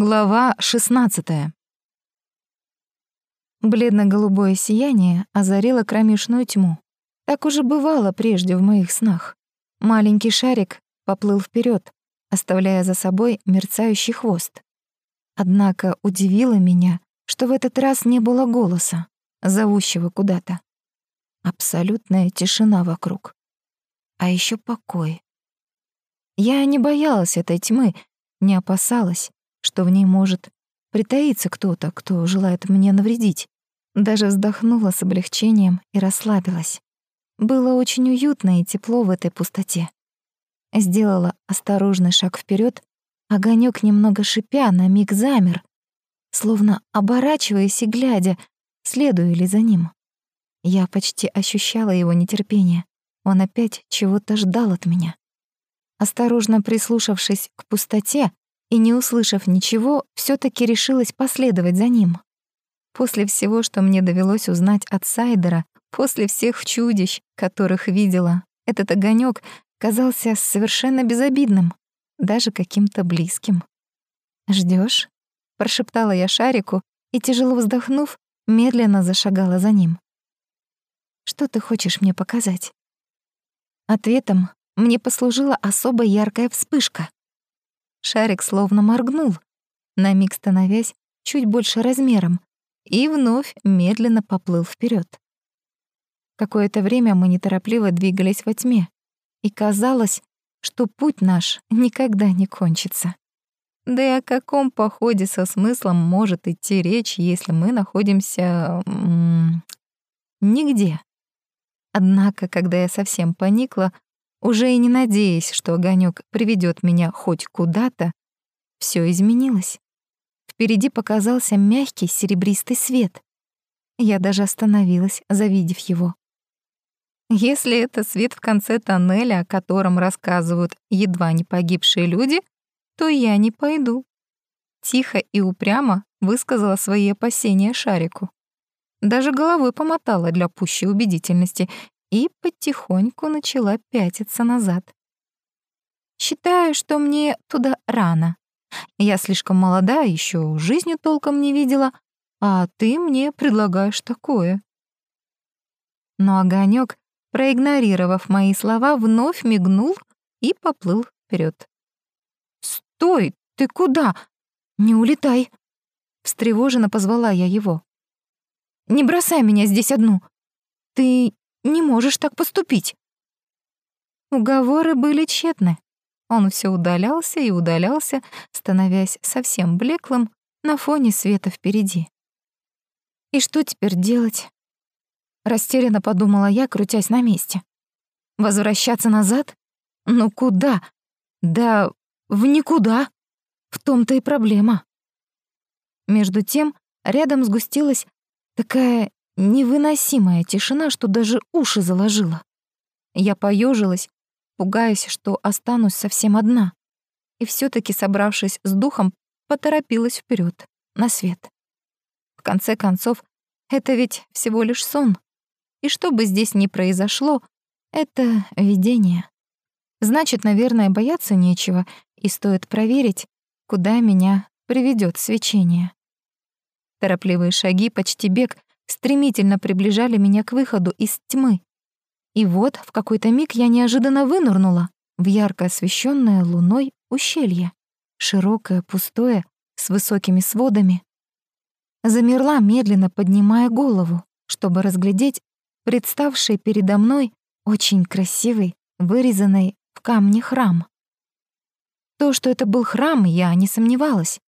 Глава 16. Бледно-голубое сияние озарило кромешную тьму. Так уже бывало прежде в моих снах. Маленький шарик поплыл вперед, оставляя за собой мерцающий хвост. Однако удивило меня, что в этот раз не было голоса, зовущего куда-то. Абсолютная тишина вокруг. А еще покой. Я не боялась этой тьмы, не опасалась что в ней может притаиться кто-то, кто желает мне навредить. Даже вздохнула с облегчением и расслабилась. Было очень уютно и тепло в этой пустоте. Сделала осторожный шаг вперед, огонек немного шипя на миг замер, словно оборачиваясь и глядя, следую ли за ним. Я почти ощущала его нетерпение. Он опять чего-то ждал от меня. Осторожно прислушавшись к пустоте, и, не услышав ничего, все таки решилась последовать за ним. После всего, что мне довелось узнать от Сайдера, после всех чудищ, которых видела, этот огонек казался совершенно безобидным, даже каким-то близким. Ждешь? прошептала я Шарику и, тяжело вздохнув, медленно зашагала за ним. «Что ты хочешь мне показать?» Ответом мне послужила особо яркая вспышка. Шарик словно моргнул, на миг становясь чуть больше размером, и вновь медленно поплыл вперед. Какое-то время мы неторопливо двигались во тьме, и казалось, что путь наш никогда не кончится. Да и о каком походе со смыслом может идти речь, если мы находимся... М -м, нигде. Однако, когда я совсем поникла, уже и не надеясь, что огонек приведет меня хоть куда-то, все изменилось. Впереди показался мягкий серебристый свет. Я даже остановилась, завидев его. Если это свет в конце тоннеля, о котором рассказывают едва не погибшие люди, то я не пойду. Тихо и упрямо высказала свои опасения Шарику. Даже головой помотала для пущей убедительности и потихоньку начала пятиться назад. Считаю, что мне туда рано. Я слишком молода, еще жизнью толком не видела, а ты мне предлагаешь такое. Но огонек, проигнорировав мои слова, вновь мигнул и поплыл вперед. «Стой! Ты куда? Не улетай!» Встревоженно позвала я его. «Не бросай меня здесь одну. Ты не можешь так поступить». Уговоры были тщетны. Он все удалялся и удалялся, становясь совсем блеклым на фоне света впереди. «И что теперь делать?» Растерянно подумала я, крутясь на месте. «Возвращаться назад? Ну куда? Да в никуда. В том-то и проблема». Между тем рядом сгустилась такая Невыносимая тишина, что даже уши заложила. Я поежилась, пугаясь, что останусь совсем одна. И все таки собравшись с духом, поторопилась вперед на свет. В конце концов, это ведь всего лишь сон. И что бы здесь ни произошло, это видение. Значит, наверное, бояться нечего, и стоит проверить, куда меня приведет свечение. Торопливые шаги, почти бег, стремительно приближали меня к выходу из тьмы. И вот в какой-то миг я неожиданно вынырнула в ярко освещенное луной ущелье, широкое, пустое, с высокими сводами. Замерла, медленно поднимая голову, чтобы разглядеть представший передо мной очень красивый, вырезанный в камне храм. То, что это был храм, я не сомневалась.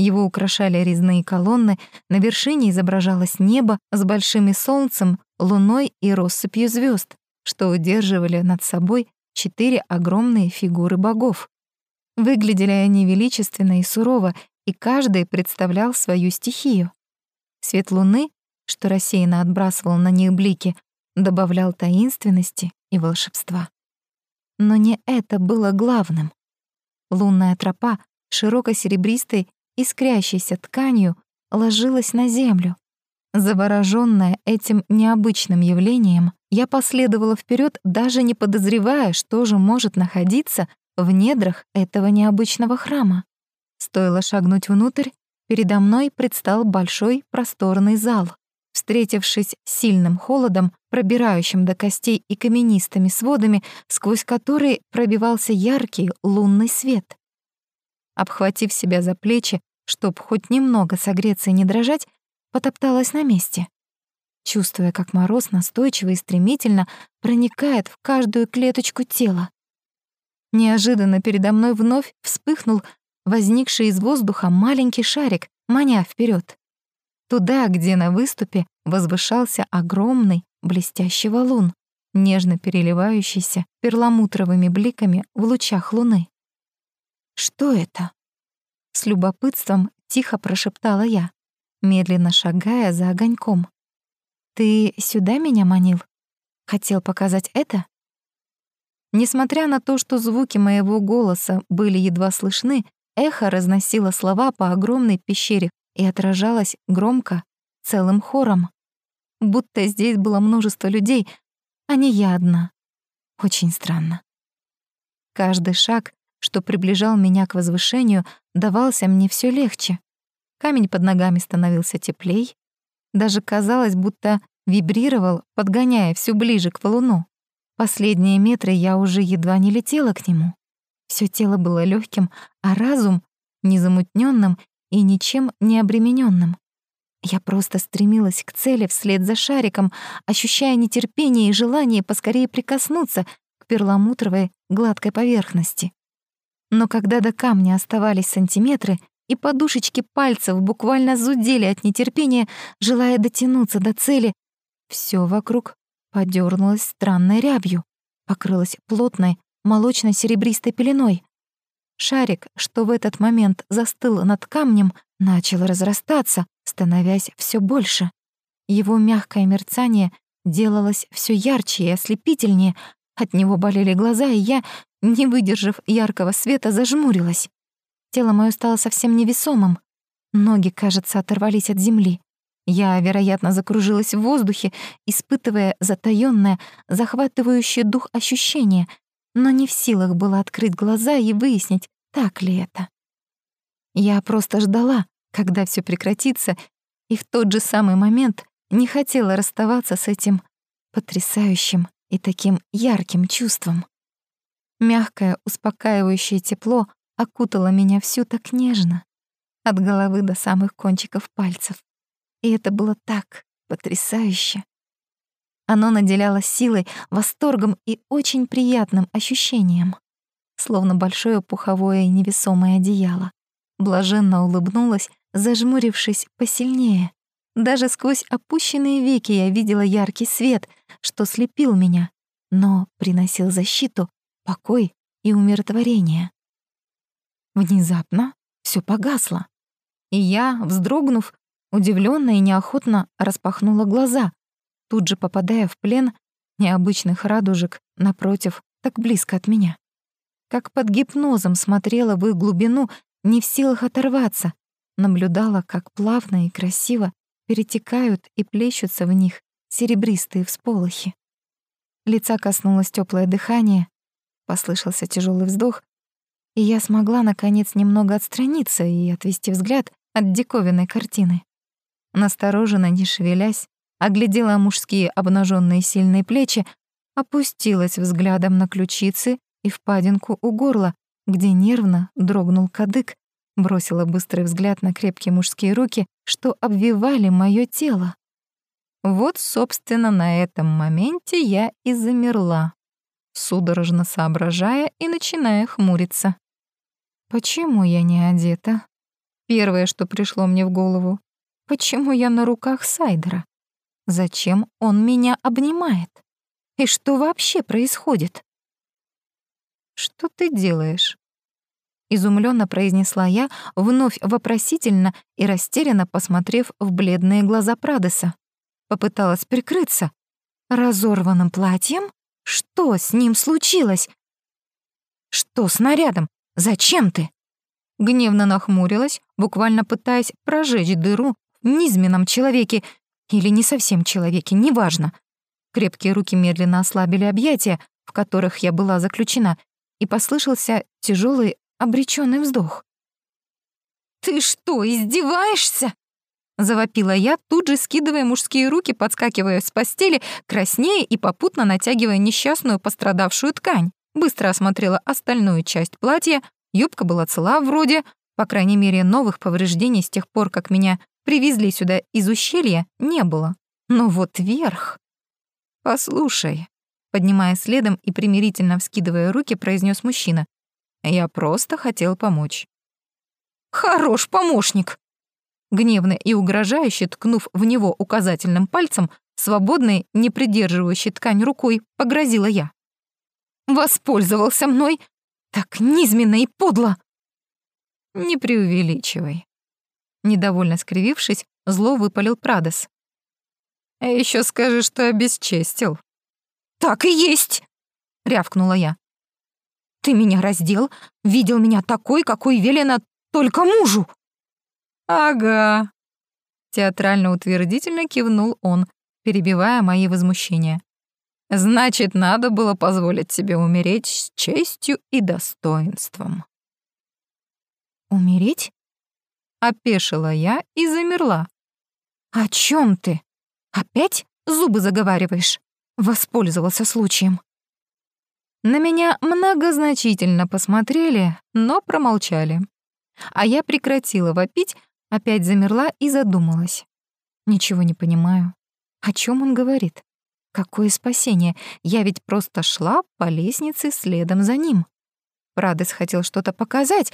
Его украшали резные колонны, на вершине изображалось небо с большими солнцем, луной и россыпью звезд, что удерживали над собой четыре огромные фигуры богов. Выглядели они величественно и сурово, и каждый представлял свою стихию. Свет луны, что рассеянно отбрасывал на них блики, добавлял таинственности и волшебства. Но не это было главным. Лунная тропа, широко серебристой искрящейся тканью, ложилась на землю. Заворожённая этим необычным явлением, я последовала вперед, даже не подозревая, что же может находиться в недрах этого необычного храма. Стоило шагнуть внутрь, передо мной предстал большой просторный зал. Встретившись с сильным холодом, пробирающим до костей и каменистыми сводами, сквозь которые пробивался яркий лунный свет. Обхватив себя за плечи, чтоб хоть немного согреться и не дрожать, потопталась на месте, чувствуя, как мороз настойчиво и стремительно проникает в каждую клеточку тела. Неожиданно передо мной вновь вспыхнул возникший из воздуха маленький шарик, маня вперед, Туда, где на выступе возвышался огромный блестящий валун, нежно переливающийся перламутровыми бликами в лучах луны. «Что это?» С любопытством тихо прошептала я, медленно шагая за огоньком. «Ты сюда меня манил? Хотел показать это?» Несмотря на то, что звуки моего голоса были едва слышны, эхо разносило слова по огромной пещере и отражалось громко, целым хором. Будто здесь было множество людей, а не я одна. Очень странно. Каждый шаг, что приближал меня к возвышению, давался мне все легче. Камень под ногами становился теплей. Даже казалось, будто вибрировал, подгоняя все ближе к валуну. Последние метры я уже едва не летела к нему. Все тело было легким, а разум — незамутненным и ничем не обремененным. Я просто стремилась к цели вслед за шариком, ощущая нетерпение и желание поскорее прикоснуться к перламутровой гладкой поверхности. Но когда до камня оставались сантиметры, и подушечки пальцев буквально зудели от нетерпения, желая дотянуться до цели, все вокруг подернулось странной рябью, покрылось плотной молочно-серебристой пеленой. Шарик, что в этот момент застыл над камнем, начал разрастаться, становясь все больше. Его мягкое мерцание делалось все ярче и ослепительнее, от него болели глаза, и я, не выдержав яркого света, зажмурилась. Тело мое стало совсем невесомым. Ноги, кажется, оторвались от земли. Я, вероятно, закружилась в воздухе, испытывая затаённое, захватывающее дух ощущение, но не в силах была открыть глаза и выяснить, так ли это. Я просто ждала, когда все прекратится, и в тот же самый момент не хотела расставаться с этим потрясающим и таким ярким чувством. Мягкое, успокаивающее тепло окутало меня всю так нежно, от головы до самых кончиков пальцев. И это было так потрясающе. Оно наделяло силой, восторгом и очень приятным ощущением, словно большое пуховое невесомое одеяло. Блаженно улыбнулась, зажмурившись посильнее. Даже сквозь опущенные веки я видела яркий свет, что слепил меня, но приносил защиту, покой и умиротворение. Внезапно все погасло. И я, вздрогнув, удивленно и неохотно распахнула глаза, тут же попадая в плен необычных радужек напротив, так близко от меня. Как под гипнозом смотрела в их глубину, не в силах оторваться, наблюдала, как плавно и красиво перетекают и плещутся в них серебристые всполохи. Лица коснулось теплое дыхание, послышался тяжелый вздох, и я смогла, наконец, немного отстраниться и отвести взгляд от диковинной картины. Настороженно, не шевелясь, оглядела мужские обнаженные сильные плечи, опустилась взглядом на ключицы и впадинку у горла, где нервно дрогнул кадык, бросила быстрый взгляд на крепкие мужские руки, что обвивали моё тело. Вот, собственно, на этом моменте я и замерла, судорожно соображая и начиная хмуриться. Почему я не одета? Первое, что пришло мне в голову. Почему я на руках Сайдера? Зачем он меня обнимает? И что вообще происходит? Что ты делаешь? Изумленно произнесла я, вновь вопросительно и растерянно посмотрев в бледные глаза Прадеса. Попыталась прикрыться. Разорванным платьем? Что с ним случилось? Что с нарядом? Зачем ты? Гневно нахмурилась, буквально пытаясь прожечь дыру в низменном человеке или не совсем человеке, неважно. Крепкие руки медленно ослабили объятия, в которых я была заключена, и послышался тяжелый обреченный вздох. «Ты что, издеваешься?» Завопила я, тут же скидывая мужские руки, подскакивая с постели, краснея и попутно натягивая несчастную пострадавшую ткань. Быстро осмотрела остальную часть платья, юбка была цела вроде, по крайней мере, новых повреждений с тех пор, как меня привезли сюда из ущелья, не было. Но вот верх... «Послушай», — поднимая следом и примирительно вскидывая руки, произнес мужчина, «я просто хотел помочь». «Хорош помощник!» Гневно и угрожающе ткнув в него указательным пальцем, свободной, не придерживающей ткань рукой, погрозила я. «Воспользовался мной так низменно и подло!» «Не преувеличивай». Недовольно скривившись, зло выпалил Прадес. А еще скажи, что обесчестил». «Так и есть!» — рявкнула я. «Ты меня раздел, видел меня такой, какой велено только мужу!» «Ага», — театрально-утвердительно кивнул он, перебивая мои возмущения. «Значит, надо было позволить себе умереть с честью и достоинством». «Умереть?» — опешила я и замерла. «О чем ты?» Опять зубы заговариваешь? Воспользовался случаем. На меня многозначительно посмотрели, но промолчали. А я прекратила вопить, опять замерла и задумалась. Ничего не понимаю. О чем он говорит? Какое спасение? Я ведь просто шла по лестнице следом за ним. Прадес хотел что-то показать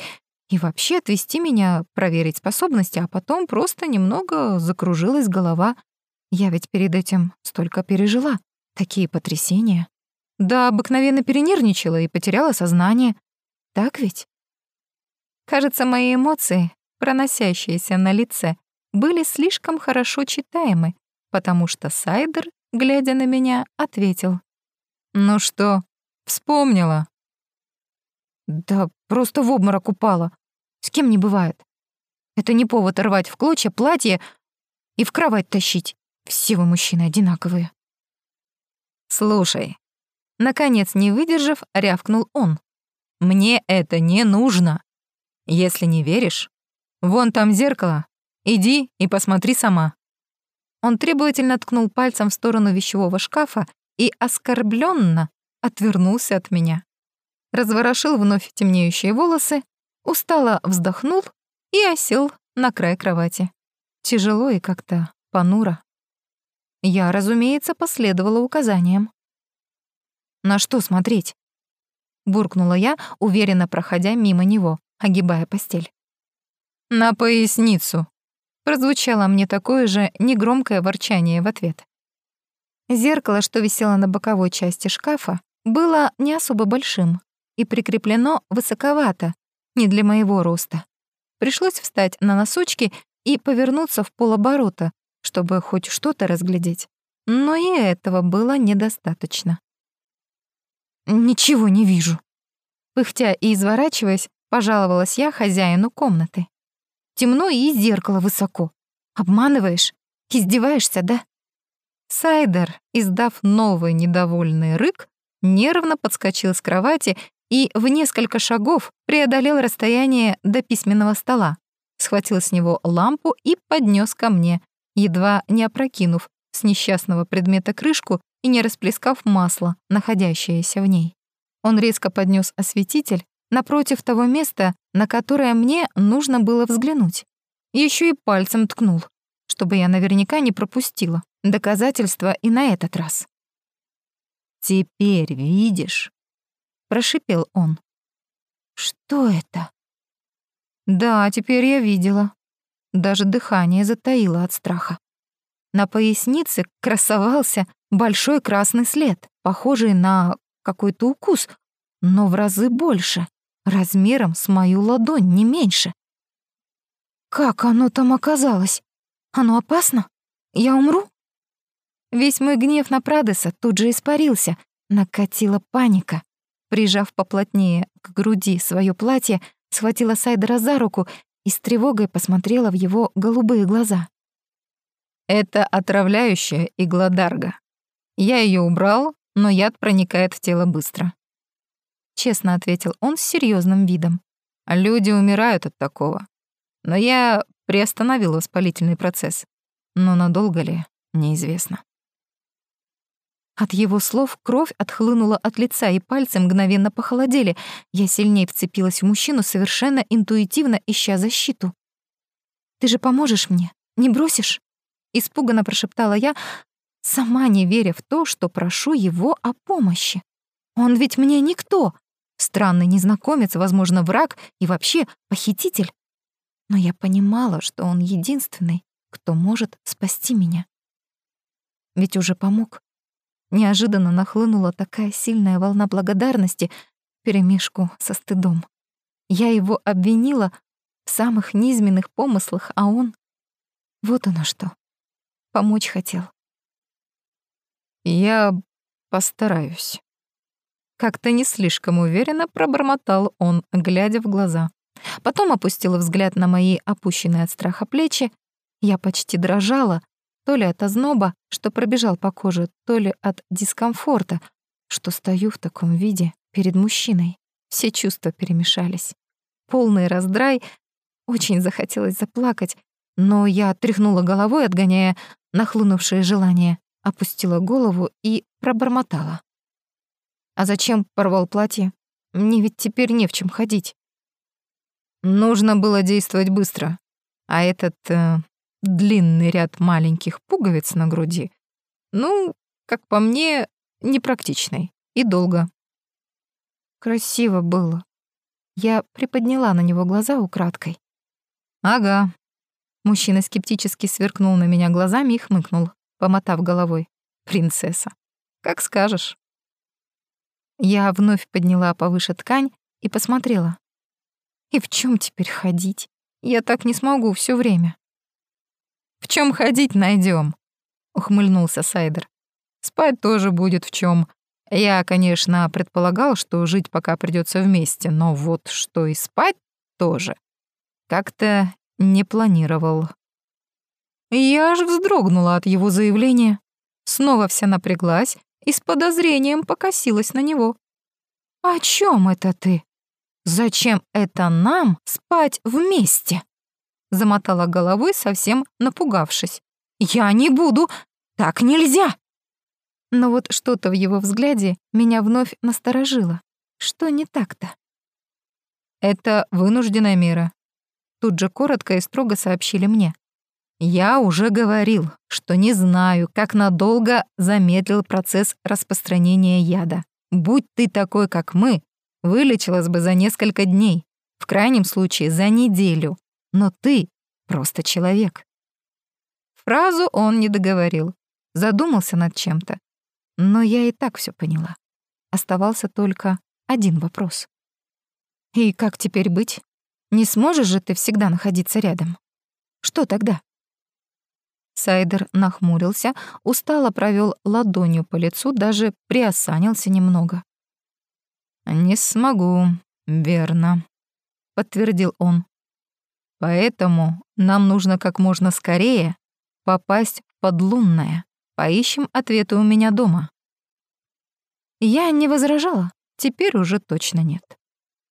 и вообще отвести меня, проверить способности, а потом просто немного закружилась голова. Я ведь перед этим столько пережила, такие потрясения. Да, обыкновенно перенервничала и потеряла сознание. Так ведь? Кажется, мои эмоции, проносящиеся на лице, были слишком хорошо читаемы, потому что Сайдер, глядя на меня, ответил. «Ну что, вспомнила?» «Да просто в обморок упала. С кем не бывает. Это не повод рвать в клочья платье и в кровать тащить. Все вы мужчины одинаковые. Слушай, наконец не выдержав, рявкнул он. Мне это не нужно. Если не веришь, вон там зеркало. Иди и посмотри сама. Он требовательно ткнул пальцем в сторону вещевого шкафа и оскорбленно отвернулся от меня. Разворошил вновь темнеющие волосы, устало вздохнул и осел на край кровати. Тяжело и как-то понуро. Я, разумеется, последовала указаниям. «На что смотреть?» — буркнула я, уверенно проходя мимо него, огибая постель. «На поясницу!» — прозвучало мне такое же негромкое ворчание в ответ. Зеркало, что висело на боковой части шкафа, было не особо большим и прикреплено высоковато, не для моего роста. Пришлось встать на носочки и повернуться в полоборота, чтобы хоть что-то разглядеть. Но и этого было недостаточно. «Ничего не вижу». Пыхтя и изворачиваясь, пожаловалась я хозяину комнаты. «Темно и зеркало высоко. Обманываешь? Издеваешься, да?» Сайдер, издав новый недовольный рык, нервно подскочил с кровати и в несколько шагов преодолел расстояние до письменного стола, схватил с него лампу и поднес ко мне, едва не опрокинув с несчастного предмета крышку и не расплескав масло, находящееся в ней. Он резко поднес осветитель напротив того места, на которое мне нужно было взглянуть. Еще и пальцем ткнул, чтобы я наверняка не пропустила доказательства и на этот раз. «Теперь видишь?» — прошипел он. «Что это?» «Да, теперь я видела. Даже дыхание затаило от страха. На пояснице красовался большой красный след, похожий на какой-то укус, но в разы больше, размером с мою ладонь, не меньше. Как оно там оказалось? Оно опасно? Я умру? Весь мой гнев на Прадеса тут же испарился, накатила паника. Прижав поплотнее к груди свое платье, схватила Сайдера за руку и с тревогой посмотрела в его голубые глаза. «Это отравляющая игла Дарга. Я ее убрал, но яд проникает в тело быстро». Честно ответил он с серьезным видом. «Люди умирают от такого. Но я приостановил воспалительный процесс. Но надолго ли, неизвестно. От его слов кровь отхлынула от лица, и пальцы мгновенно похолодели. Я сильнее вцепилась в мужчину, совершенно интуитивно ища защиту. «Ты же поможешь мне? Не бросишь?» Испуганно прошептала я, сама не веря в то, что прошу его о помощи. «Он ведь мне никто!» Странный незнакомец, возможно, враг и вообще похититель. Но я понимала, что он единственный, кто может спасти меня. Ведь уже помог. Неожиданно нахлынула такая сильная волна благодарности перемешку со стыдом. Я его обвинила в самых низменных помыслах, а он... Вот оно что. Помочь хотел. «Я постараюсь». Как-то не слишком уверенно пробормотал он, глядя в глаза. Потом опустил взгляд на мои опущенные от страха плечи. Я почти дрожала, то ли от озноба, что пробежал по коже, то ли от дискомфорта, что стою в таком виде перед мужчиной. Все чувства перемешались. Полный раздрай, очень захотелось заплакать, но я тряхнула головой, отгоняя нахлынувшее желание, опустила голову и пробормотала. «А зачем порвал платье? Мне ведь теперь не в чем ходить». Нужно было действовать быстро, а этот э, длинный ряд маленьких пуговиц на груди, ну, как по мне, непрактичный и долго. Красиво было. Я приподняла на него глаза украдкой. Ага. Мужчина скептически сверкнул на меня глазами и хмыкнул, помотав головой. Принцесса. Как скажешь. Я вновь подняла повыше ткань и посмотрела. И в чем теперь ходить? Я так не смогу все время. В чем ходить найдем? ухмыльнулся Сайдер. Спать тоже будет в чем. Я, конечно, предполагал, что жить пока придется вместе, но вот что и спать тоже. Как-то не планировал. Я аж вздрогнула от его заявления. Снова вся напряглась и с подозрением покосилась на него. «О чем это ты? Зачем это нам спать вместе?» замотала головой, совсем напугавшись. «Я не буду! Так нельзя!» Но вот что-то в его взгляде меня вновь насторожило. Что не так-то? «Это вынужденная мера», — тут же коротко и строго сообщили мне. «Я уже говорил, что не знаю, как надолго замедлил процесс распространения яда. Будь ты такой, как мы, вылечилась бы за несколько дней, в крайнем случае за неделю но ты просто человек». Фразу он не договорил, задумался над чем-то. Но я и так все поняла. Оставался только один вопрос. «И как теперь быть? Не сможешь же ты всегда находиться рядом? Что тогда?» Сайдер нахмурился, устало провел ладонью по лицу, даже приосанился немного. «Не смогу, верно», — подтвердил он. Поэтому нам нужно как можно скорее попасть в подлунное. Поищем ответы у меня дома. Я не возражала, теперь уже точно нет.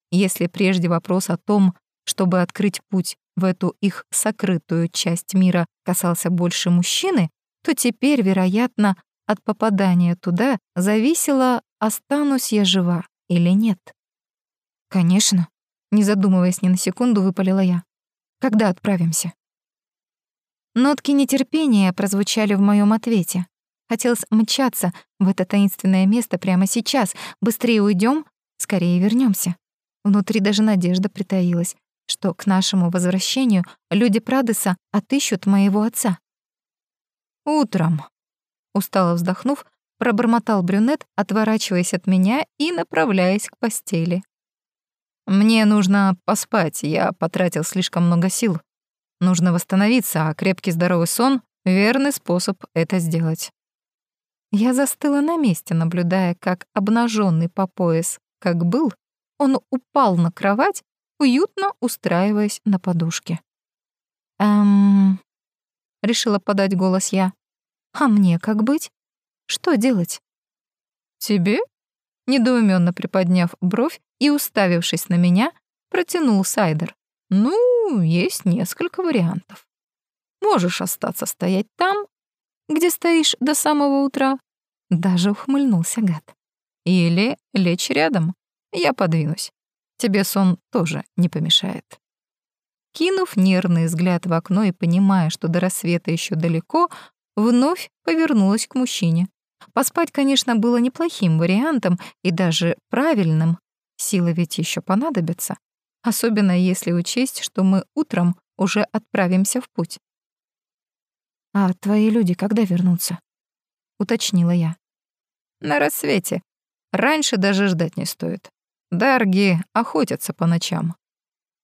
Если прежде вопрос о том, чтобы открыть путь в эту их сокрытую часть мира касался больше мужчины, то теперь, вероятно, от попадания туда зависело, останусь я жива или нет. Конечно, не задумываясь ни на секунду, выпалила я. Когда отправимся?» Нотки нетерпения прозвучали в моем ответе. Хотелось мчаться в это таинственное место прямо сейчас. Быстрее уйдем, скорее вернемся. Внутри даже надежда притаилась, что к нашему возвращению люди Прадеса отыщут моего отца. «Утром», — устало вздохнув, пробормотал брюнет, отворачиваясь от меня и направляясь к постели. Мне нужно поспать, я потратил слишком много сил. Нужно восстановиться, а крепкий здоровый сон — верный способ это сделать. Я застыла на месте, наблюдая, как обнаженный по пояс, как был, он упал на кровать, уютно устраиваясь на подушке. «Эм...» — решила подать голос я. «А мне как быть? Что делать?» «Тебе?» Недоуменно приподняв бровь и уставившись на меня, протянул Сайдер. Ну, есть несколько вариантов. Можешь остаться стоять там, где стоишь до самого утра. Даже ухмыльнулся гад. Или лечь рядом. Я подвинусь. Тебе сон тоже не помешает. Кинув нервный взгляд в окно и понимая, что до рассвета еще далеко, вновь повернулась к мужчине. Поспать, конечно, было неплохим вариантом и даже правильным. Силы ведь еще понадобятся. Особенно если учесть, что мы утром уже отправимся в путь. «А твои люди когда вернутся?» — уточнила я. «На рассвете. Раньше даже ждать не стоит. Дарги охотятся по ночам.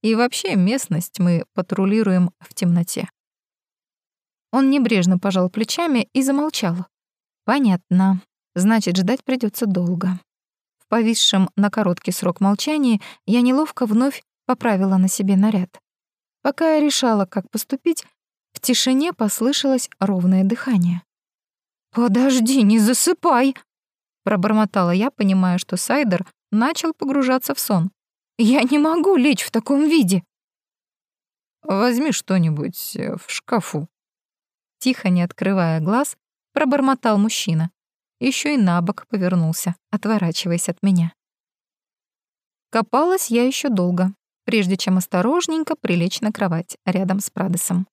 И вообще местность мы патрулируем в темноте». Он небрежно пожал плечами и замолчал. «Понятно. Значит, ждать придется долго». В повисшем на короткий срок молчании я неловко вновь поправила на себе наряд. Пока я решала, как поступить, в тишине послышалось ровное дыхание. «Подожди, не засыпай!» Пробормотала я, понимая, что Сайдер начал погружаться в сон. «Я не могу лечь в таком виде!» «Возьми что-нибудь э, в шкафу». Тихо, не открывая глаз, пробормотал мужчина. Еще и на бок повернулся, отворачиваясь от меня. Копалась я еще долго, прежде чем осторожненько прилечь на кровать рядом с Прадесом.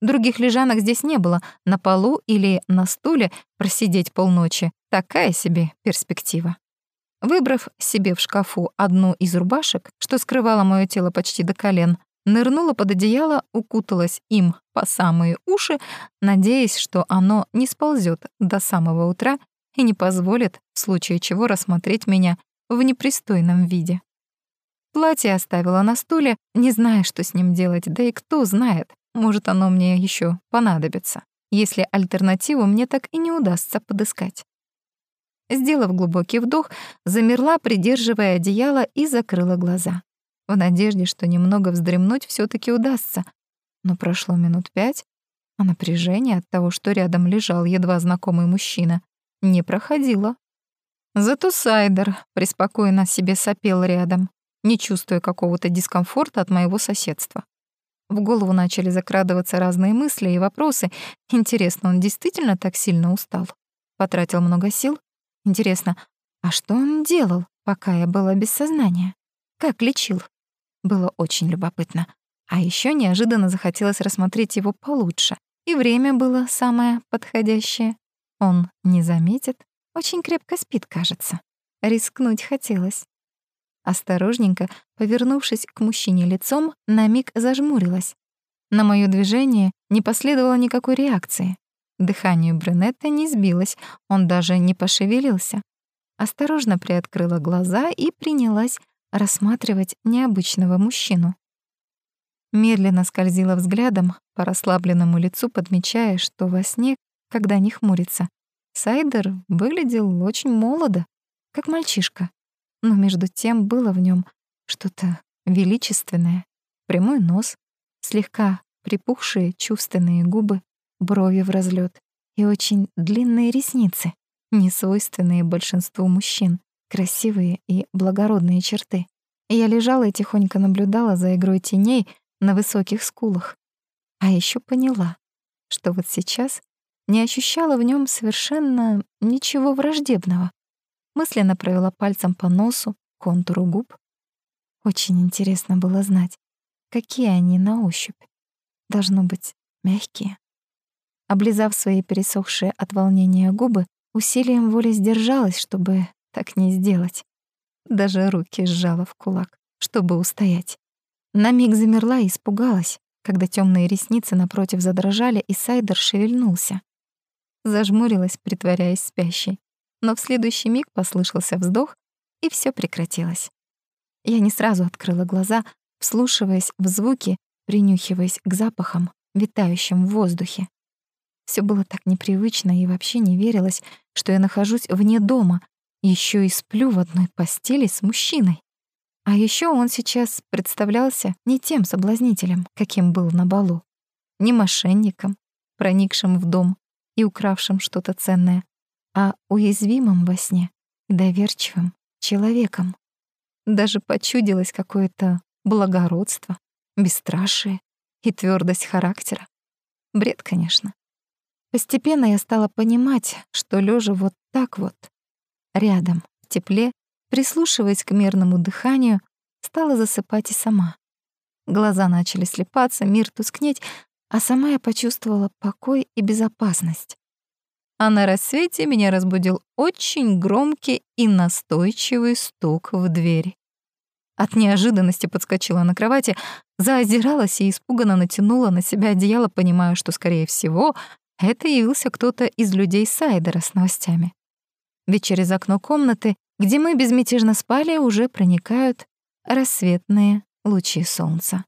Других лежанок здесь не было, на полу или на стуле просидеть полночи — такая себе перспектива. Выбрав себе в шкафу одну из рубашек, что скрывало мое тело почти до колен, нырнула под одеяло, укуталась им по самые уши, надеясь, что оно не сползет до самого утра и не позволит, в случае чего, рассмотреть меня в непристойном виде. Платье оставила на стуле, не зная, что с ним делать, да и кто знает, может, оно мне еще понадобится, если альтернативу мне так и не удастся подыскать. Сделав глубокий вдох, замерла, придерживая одеяло и закрыла глаза. В надежде, что немного вздремнуть все таки удастся. Но прошло минут пять, а напряжение от того, что рядом лежал едва знакомый мужчина, не проходило. Зато Сайдер преспокойно себе сопел рядом, не чувствуя какого-то дискомфорта от моего соседства. В голову начали закрадываться разные мысли и вопросы. Интересно, он действительно так сильно устал? Потратил много сил? Интересно, а что он делал, пока я была без сознания? Как лечил? Было очень любопытно. А еще неожиданно захотелось рассмотреть его получше. И время было самое подходящее. Он не заметит. Очень крепко спит, кажется. Рискнуть хотелось. Осторожненько, повернувшись к мужчине лицом, на миг зажмурилась. На моё движение не последовало никакой реакции. Дыхание брюнета не сбилось, он даже не пошевелился. Осторожно приоткрыла глаза и принялась рассматривать необычного мужчину. Медленно скользила взглядом по расслабленному лицу, подмечая, что во сне, когда не хмурится, Сайдер выглядел очень молодо, как мальчишка но между тем было в нем что-то величественное. Прямой нос, слегка припухшие чувственные губы, брови в разлет и очень длинные ресницы, несвойственные большинству мужчин, красивые и благородные черты. Я лежала и тихонько наблюдала за игрой теней на высоких скулах. А еще поняла, что вот сейчас не ощущала в нем совершенно ничего враждебного. Мысленно провела пальцем по носу, контуру губ. Очень интересно было знать, какие они на ощупь. Должно быть, мягкие. Облизав свои пересохшие от волнения губы, усилием воли сдержалась, чтобы так не сделать. Даже руки сжала в кулак, чтобы устоять. На миг замерла и испугалась, когда темные ресницы напротив задрожали, и Сайдер шевельнулся. Зажмурилась, притворяясь спящей но в следующий миг послышался вздох, и все прекратилось. Я не сразу открыла глаза, вслушиваясь в звуки, принюхиваясь к запахам, витающим в воздухе. Все было так непривычно и вообще не верилось, что я нахожусь вне дома, еще и сплю в одной постели с мужчиной. А еще он сейчас представлялся не тем соблазнителем, каким был на балу, не мошенником, проникшим в дом и укравшим что-то ценное, а уязвимым во сне, доверчивым человеком. Даже почудилось какое-то благородство, бесстрашие и твердость характера. Бред, конечно. Постепенно я стала понимать, что лежа вот так вот, рядом, в тепле, прислушиваясь к мирному дыханию, стала засыпать и сама. Глаза начали слепаться, мир тускнеть, а сама я почувствовала покой и безопасность. А на рассвете меня разбудил очень громкий и настойчивый стук в дверь. От неожиданности подскочила на кровати, заозиралась и испуганно натянула на себя одеяло, понимая, что, скорее всего, это явился кто-то из людей Сайдера с новостями. Ведь через окно комнаты, где мы безмятежно спали, уже проникают рассветные лучи солнца.